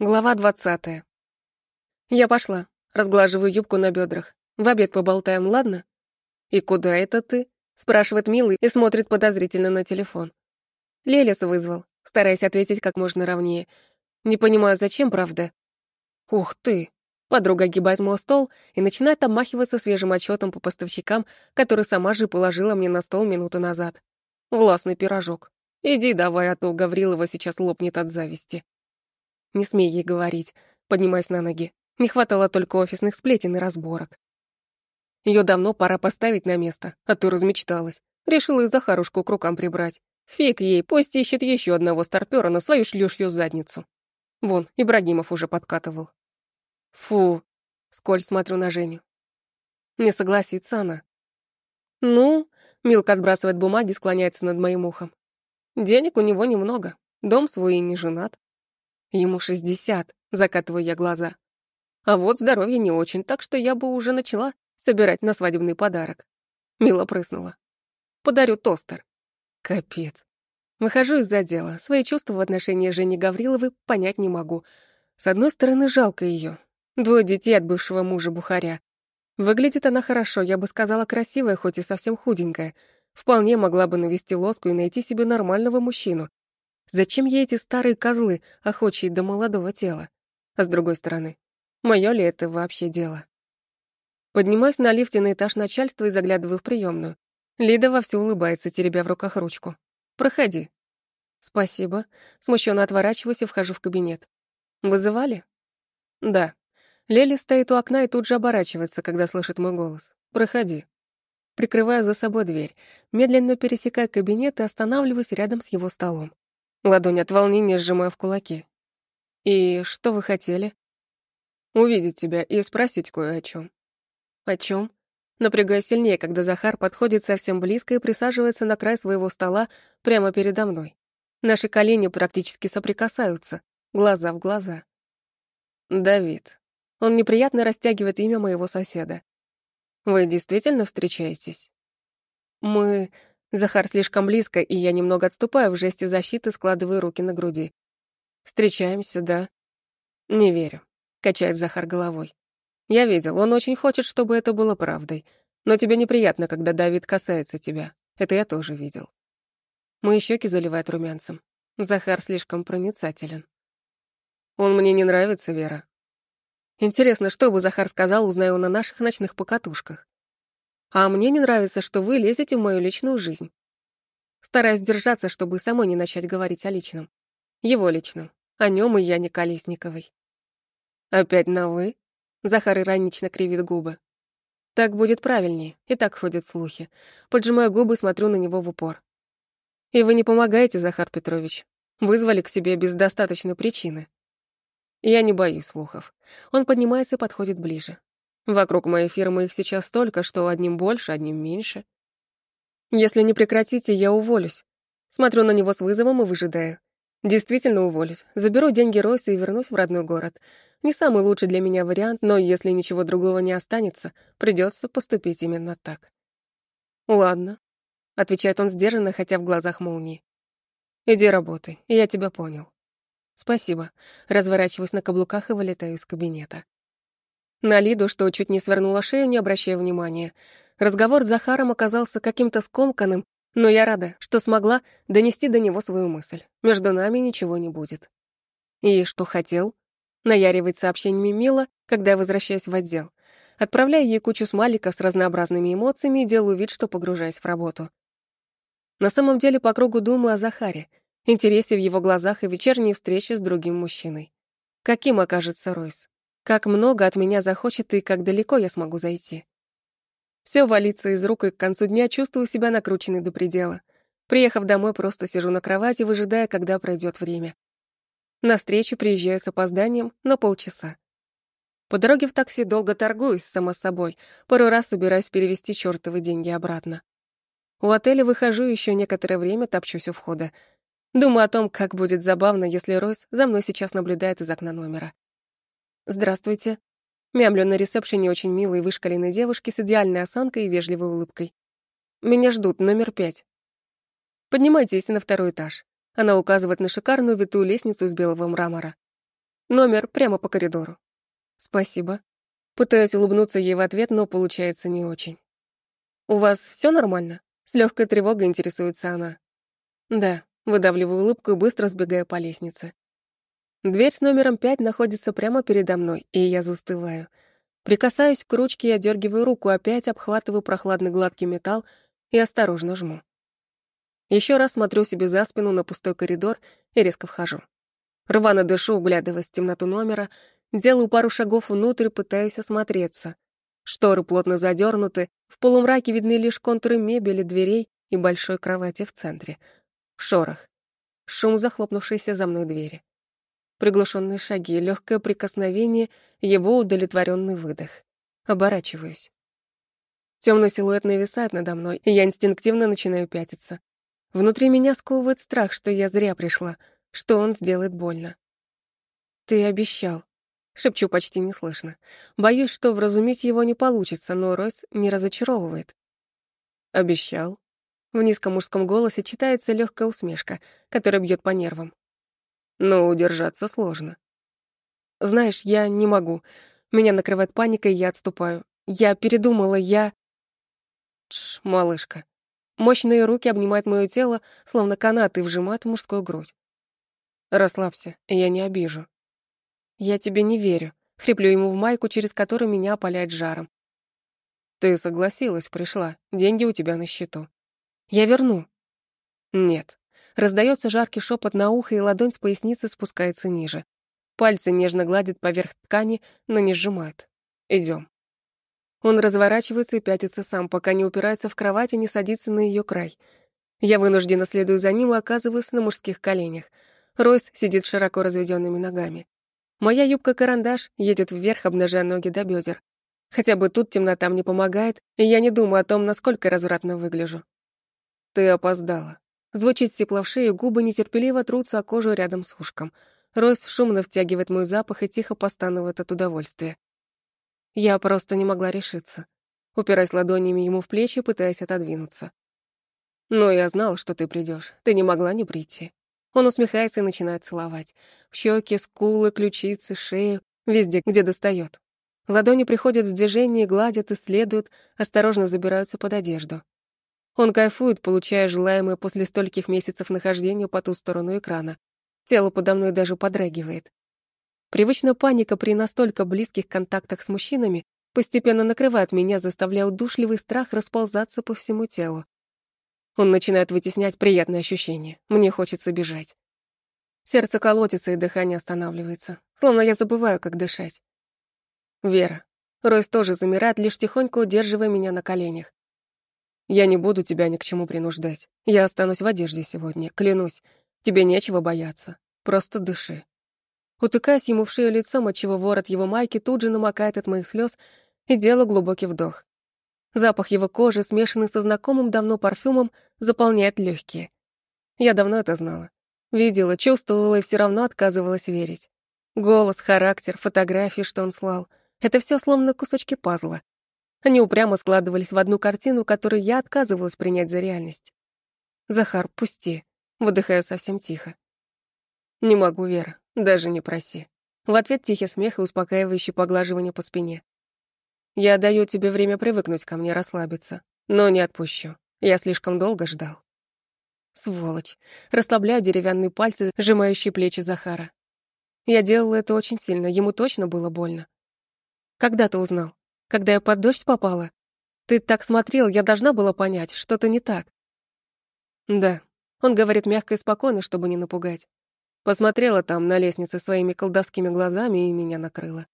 Глава двадцатая. Я пошла, разглаживаю юбку на бедрах. В обед поболтаем, ладно? И куда это ты? спрашивает Милый и смотрит подозрительно на телефон. Лелес вызвал, стараясь ответить как можно ровнее. Не понимаю, зачем, правда? Ух ты! Подруга гибает мой стол и начинает обмахиваться свежим отчетом по поставщикам, который сама же положила мне на стол минуту назад. Властный пирожок. Иди давай, а то Гаврилова сейчас лопнет от зависти. Не смей ей говорить, поднимаясь на ноги. Не хватало только офисных сплетен и разборок. Ее давно пора поставить на место, а то размечталась. Решила и Захарушку к рукам прибрать. Фиг ей, пусть ищет еще одного старпера на свою шлюшью задницу. Вон, Ибрагимов уже подкатывал. Фу, сколь смотрю на Женю. Не согласится она. Ну, Милка отбрасывает бумаги, склоняется над моим ухом. Денег у него немного, дом свой и не женат. Ему шестьдесят, закатываю я глаза. А вот здоровье не очень, так что я бы уже начала собирать на свадебный подарок. Мила прыснула. Подарю тостер. Капец. Выхожу из-за дела. Свои чувства в отношении Жени Гавриловой понять не могу. С одной стороны, жалко ее. Двое детей от бывшего мужа Бухаря. Выглядит она хорошо, я бы сказала, красивая, хоть и совсем худенькая. Вполне могла бы навести лоску и найти себе нормального мужчину. Зачем ей эти старые козлы, охочие до молодого тела? А с другой стороны, мое ли это вообще дело? Поднимаюсь на лифте на этаж начальства и заглядываю в приемную. Лида вовсю улыбается, теребя в руках ручку. «Проходи». «Спасибо». Смущенно отворачиваюсь и вхожу в кабинет. «Вызывали?» «Да». Лели стоит у окна и тут же оборачивается, когда слышит мой голос. «Проходи». Прикрываю за собой дверь, медленно пересекая кабинет и останавливаюсь рядом с его столом. Ладонь от волнения сжимаю в кулаки. «И что вы хотели?» «Увидеть тебя и спросить кое о чем. «О чем? Напрягая сильнее, когда Захар подходит совсем близко и присаживается на край своего стола прямо передо мной. Наши колени практически соприкасаются, глаза в глаза. «Давид». Он неприятно растягивает имя моего соседа. «Вы действительно встречаетесь?» «Мы...» Захар слишком близко, и я немного отступаю в жесте защиты, складывая руки на груди. «Встречаемся, да?» «Не верю», — качает Захар головой. «Я видел, он очень хочет, чтобы это было правдой. Но тебе неприятно, когда Давид касается тебя. Это я тоже видел». Мои щеки заливают румянцем. Захар слишком проницателен. «Он мне не нравится, Вера». Интересно, что бы Захар сказал, узнаю на наших ночных покатушках. А мне не нравится, что вы лезете в мою личную жизнь. Стараюсь держаться, чтобы самой не начать говорить о личном. Его личном. О нем и я не Колесниковой. Опять на «вы»? Захар иронично кривит губы. Так будет правильнее, и так ходят слухи. Поджимаю губы, смотрю на него в упор. И вы не помогаете, Захар Петрович. Вызвали к себе без достаточной причины. Я не боюсь слухов. Он поднимается и подходит ближе. Вокруг моей фирмы их сейчас столько, что одним больше, одним меньше. Если не прекратите, я уволюсь. Смотрю на него с вызовом и выжидаю. Действительно уволюсь. Заберу деньги Ройса и вернусь в родной город. Не самый лучший для меня вариант, но если ничего другого не останется, придется поступить именно так. Ладно, отвечает он сдержанно, хотя в глазах молнии. Иди работай, я тебя понял. Спасибо. Разворачиваюсь на каблуках и вылетаю из кабинета. На Лиду, что чуть не свернула шею, не обращая внимания. Разговор с Захаром оказался каким-то скомканным, но я рада, что смогла донести до него свою мысль. Между нами ничего не будет. И что хотел? Наяривать сообщениями Мила, когда я возвращаюсь в отдел. Отправляю ей кучу смайликов с разнообразными эмоциями и делаю вид, что погружаюсь в работу. На самом деле по кругу думаю о Захаре, интересе в его глазах и вечерней встрече с другим мужчиной. Каким окажется Ройс? Как много от меня захочет и как далеко я смогу зайти. Все валится из рук, и к концу дня чувствую себя накрученной до предела. Приехав домой, просто сижу на кровати, выжидая, когда пройдет время. На встречу приезжаю с опозданием на полчаса. По дороге в такси долго торгуюсь, само собой. Пару раз собираюсь перевести чертовы деньги обратно. У отеля выхожу еще некоторое время, топчусь у входа. Думаю о том, как будет забавно, если Ройс за мной сейчас наблюдает из окна номера. «Здравствуйте». Мямлю на ресепшене очень милой вышкаленной девушки с идеальной осанкой и вежливой улыбкой. «Меня ждут, номер пять». «Поднимайтесь на второй этаж». Она указывает на шикарную витую лестницу из белого мрамора. Номер прямо по коридору. Спасибо. Пытаюсь улыбнуться ей в ответ, но получается не очень. У вас все нормально? С легкой тревогой интересуется она. Да, выдавливаю улыбку и быстро сбегаю по лестнице. Дверь с номером пять находится прямо передо мной, и я застываю. Прикасаюсь к ручке и одергиваю руку, опять обхватываю прохладный гладкий металл и осторожно жму. Еще раз смотрю себе за спину на пустой коридор и резко вхожу. Рвано дышу, углядываясь в темноту номера, делаю пару шагов внутрь, пытаясь осмотреться. Шторы плотно задернуты, в полумраке видны лишь контуры мебели, дверей и большой кровати в центре — Шорох. Шум захлопнувшейся за мной двери. Приглушенные шаги, легкое прикосновение, его удовлетворенный выдох. Оборачиваюсь. Темный силуэт нависает надо мной, и я инстинктивно начинаю пятиться. Внутри меня сковывает страх, что я зря пришла, что он сделает больно. «Ты обещал», — шепчу почти неслышно. Боюсь, что вразумить его не получится, но Ройс не разочаровывает. «Обещал», в низком мужском голосе читается легкая усмешка, которая бьет по нервам. Но удержаться сложно. Знаешь, я не могу. Меня накрывает паника, и я отступаю. Я передумала, я... Тш, малышка. Мощные руки обнимают мое тело, словно канаты, вжимают в мужскую грудь. Расслабься, я не обижу. Я тебе не верю. Хриплю ему в майку, через которую меня опаляет жаром. Ты согласилась, пришла. Деньги у тебя на счету. Я верну. Нет. Раздается жаркий шепот на ухо, и ладонь с поясницы спускается ниже. Пальцы нежно гладят поверх ткани, но не сжимают. Идем. Он разворачивается и пятится сам, пока не упирается в кровать и не садится на ее край. Я вынуждена следую за ним и оказываюсь на мужских коленях. Ройс сидит широко разведенными ногами. Моя юбка-карандаш едет вверх, обнажая ноги до бедер. Хотя бы тут темнота мне помогает, и я не думаю о том, насколько развратно выгляжу. «Ты опоздала». Звучит степло в шее, губы нетерпеливо трутся о кожу рядом с ушком. Ройс шумно втягивает мой запах и тихо постанывает от удовольствия. Я просто не могла решиться. Упираясь ладонями ему в плечи, пытаясь отодвинуться. «Но я знал, что ты придешь. Ты не могла не прийти». Он усмехается и начинает целовать. В щеки, скулы, ключицы, шею, везде, где достает. Ладони приходят в движение, гладят, исследуют, осторожно забираются под одежду. Он кайфует, получая желаемое после стольких месяцев нахождения по ту сторону экрана. Тело подо мной даже подрагивает. Привычная паника при настолько близких контактах с мужчинами постепенно накрывает меня, заставляя удушливый страх расползаться по всему телу. Он начинает вытеснять приятные ощущения. Мне хочется бежать. Сердце колотится, и дыхание останавливается, словно я забываю, как дышать. Вера. Ройс тоже замирает, лишь тихонько удерживая меня на коленях. Я не буду тебя ни к чему принуждать. Я останусь в одежде сегодня, клянусь. Тебе нечего бояться. Просто дыши. Утыкаясь ему в шею лицом, отчего ворот его майки тут же намокает от моих слез, и делаю глубокий вдох. Запах его кожи, смешанный со знакомым давно парфюмом, заполняет легкие. Я давно это знала. Видела, чувствовала и все равно отказывалась верить. Голос, характер, фотографии, что он слал — это все словно кусочки пазла. Они упрямо складывались в одну картину, которую я отказывалась принять за реальность. «Захар, пусти», — выдыхаю совсем тихо. «Не могу, Вера, даже не проси». В ответ тихий смех и успокаивающий поглаживание по спине. «Я даю тебе время привыкнуть ко мне, расслабиться, но не отпущу. Я слишком долго ждал». Сволочь. Расслабляю деревянные пальцы, сжимающие плечи Захара. Я делала это очень сильно, ему точно было больно. Когда ты узнал? Когда я под дождь попала? Ты так смотрел, я должна была понять, что-то не так. Да, он говорит мягко и спокойно, чтобы не напугать. Посмотрела там на лестнице своими колдовскими глазами и меня накрыла.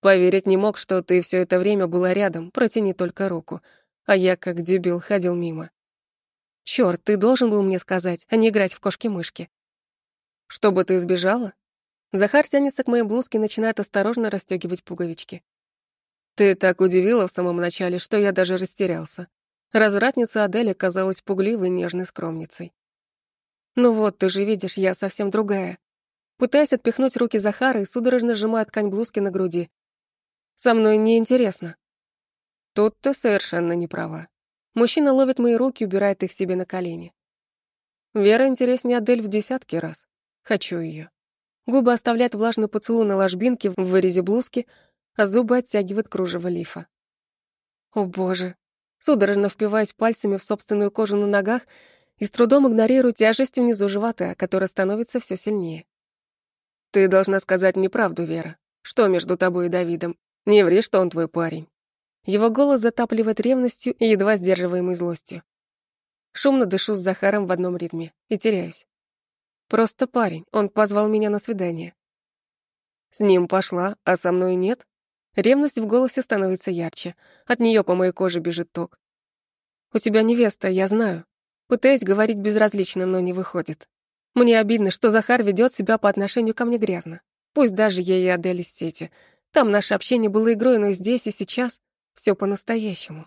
Поверить не мог, что ты все это время была рядом, протяни только руку. А я, как дебил, ходил мимо. Черт, ты должен был мне сказать, а не играть в кошки-мышки. Чтобы ты сбежала? Захар тянется к моей блузке и начинает осторожно расстегивать пуговички. Ты так удивила в самом начале, что я даже растерялся. Развратница Аделя казалась пугливой, нежной скромницей. Ну вот, ты же видишь, я совсем другая. Пытаясь отпихнуть руки Захара и судорожно сжимая ткань блузки на груди. Со мной неинтересно. Тут ты совершенно не права. Мужчина ловит мои руки и убирает их себе на колени. Вера интереснее Адель в десятки раз. Хочу ее. Губы оставляют влажный поцелуй на ложбинке в вырезе блузки, а зубы оттягивают кружево лифа. О боже. Судорожно впиваюсь пальцами в собственную кожу на ногах и с трудом игнорирую тяжесть внизу живота, которая становится все сильнее. Ты должна сказать мне правду, Вера. Что между тобой и Давидом? Не ври, что он твой парень. Его голос затапливает ревностью и едва сдерживаемой злостью. Шумно дышу с Захаром в одном ритме и теряюсь. Просто парень, он позвал меня на свидание. С ним пошла, а со мной нет? Ревность в голосе становится ярче. От нее по моей коже бежит ток. «У тебя невеста, я знаю». Пытаюсь говорить безразлично, но не выходит. Мне обидно, что Захар ведет себя по отношению ко мне грязно. Пусть даже я и Адель из сети. Там наше общение было игрой, но здесь и сейчас все по-настоящему.